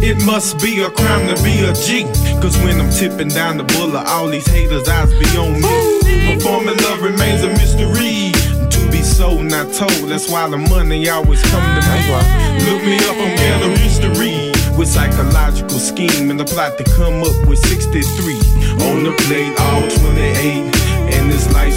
It must be a crime to be a G. Cause when I'm tipping down the bullet, all these haters' eyes be on me. Performing love remains a mystery. To be sold, not told. That's why the money always come to me. Look me up on ghetto history. With psychological scheme and the plot to come up with 63. On the plate, all 28.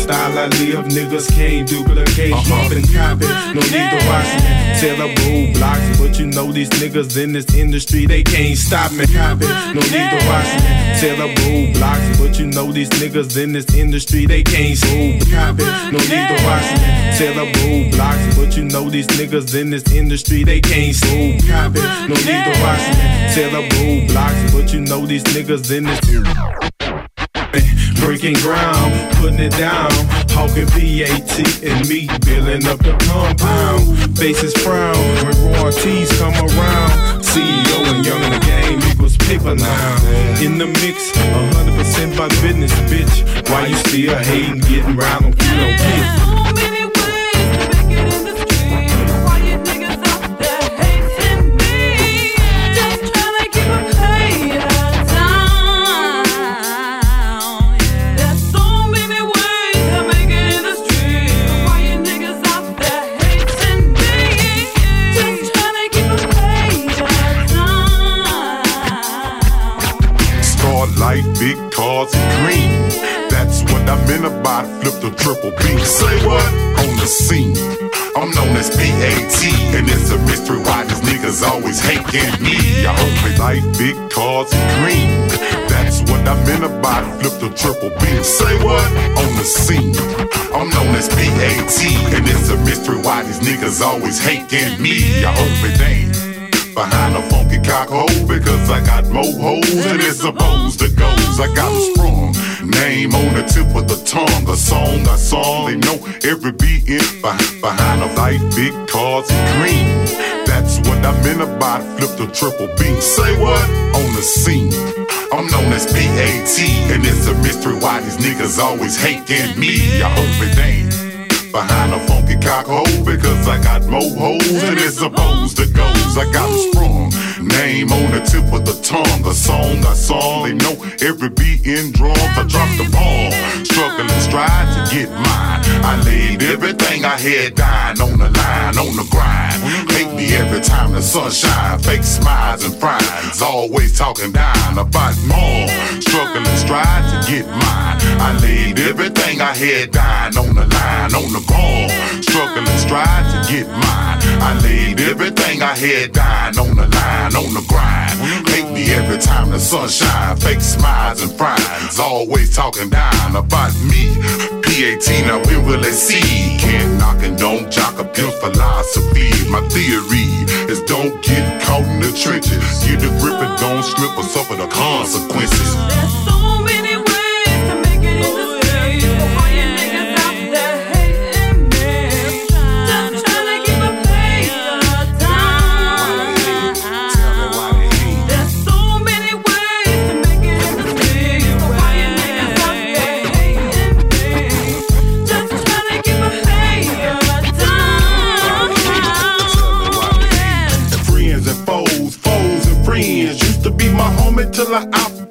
Lifestyle I live, niggas can't duplicate. Uh-huh. copy, no need to watch me. Tell up roadblocks, but you know these niggas in this industry, they can't stop me. Copy, no need to watch me. Tell up roadblocks, but you know these niggas in this industry, they can't hold copy. No need to watch me. Tell up roadblocks, but you know these niggas in this industry, they can't hold copy. No need to watch me. Tell up roadblocks, but you know these niggas in this breaking ground, putting it down. Hawking VAT and me building up the compound. Faces frown when royalties come around. CEO and young in the game equals paper now. In the mix, 100% by business, bitch. Why you still hating, getting round on kilo kids? Triple B. Say what? On the scene. I'm known as BAT, and it's a mystery why these niggas always hating me. I hope they like big cars and green. That's what I meant about flip the triple B. Say what? On the scene. I'm known as BAT, and it's a mystery why these niggas always hating me. I hope it ain't behind a funky cock hole because I got more holes than it's supposed to go. I got a strong name on the tip of the tongue. A song I song, they know every beat in behind, a light, big cars and green. That's what I meant about flip the triple B. Say what? On the scene. I'm known as BAT, and it's a mystery why these niggas always hating me. I hope it ain't behind a funky cock hole because I got more holes than it's supposed to go. I got a strong name on the tip of the tongue. A song I song, they know every beat in drums. I dropped the bomb, struggling stride to get mine. I laid everything I had dying on the line, on the grind. Hate me every time the sun shines, fake smiles and frowns. Always talking down about more, struggling stride to get mine. I laid everything I had dying on the line, on the the struggling strive to get mine. I laid everything I had dying on the line, on the grind. Hate me every time the sun shines, fake smiles and frowns. Always talking down about me. PAT, now when will they see? Can't knock and don't jock a pimp philosophy. My theory is don't get caught in the trenches. Get a grip and don't slip or suffer the consequences.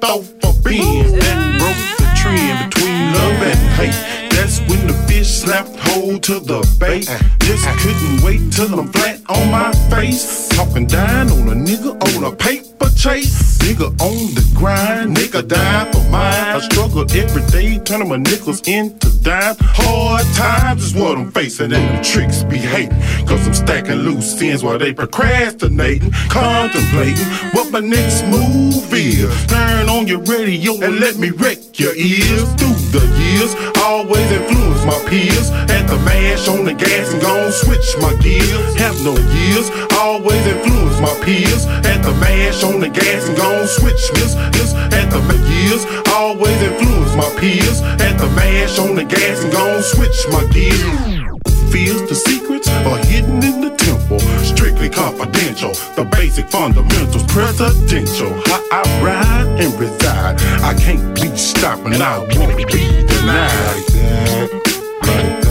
Off for being that broke the trend between love and hate. That's when the fish slapped hold to the bait. Just couldn't wait till I'm flat on my face. Talking down on a nigga on a paper chase. Nigga on the grind, nigga die for mine. I struggle every day, turning my nickels into dime. Hard times is what I'm facing, and the tricks be hating. Cause I'm stacking loose ends while they procrastinating, contemplating what my next move is. Turn on your radio and let me wreck your ears. Through the years, always influence my peers. At the mash on the gas and gon' switch my gears. Have no years, always influence my peers. At the mash on the gas and gon' switch this, this. To make years, always influence my peers. At the mash on the gas and gon' switch my gears feels the secrets are hidden in the temple. Strictly confidential, the basic fundamentals presidential. How I ride and reside, I can't be stopped and I won't be denied. Like that, like that.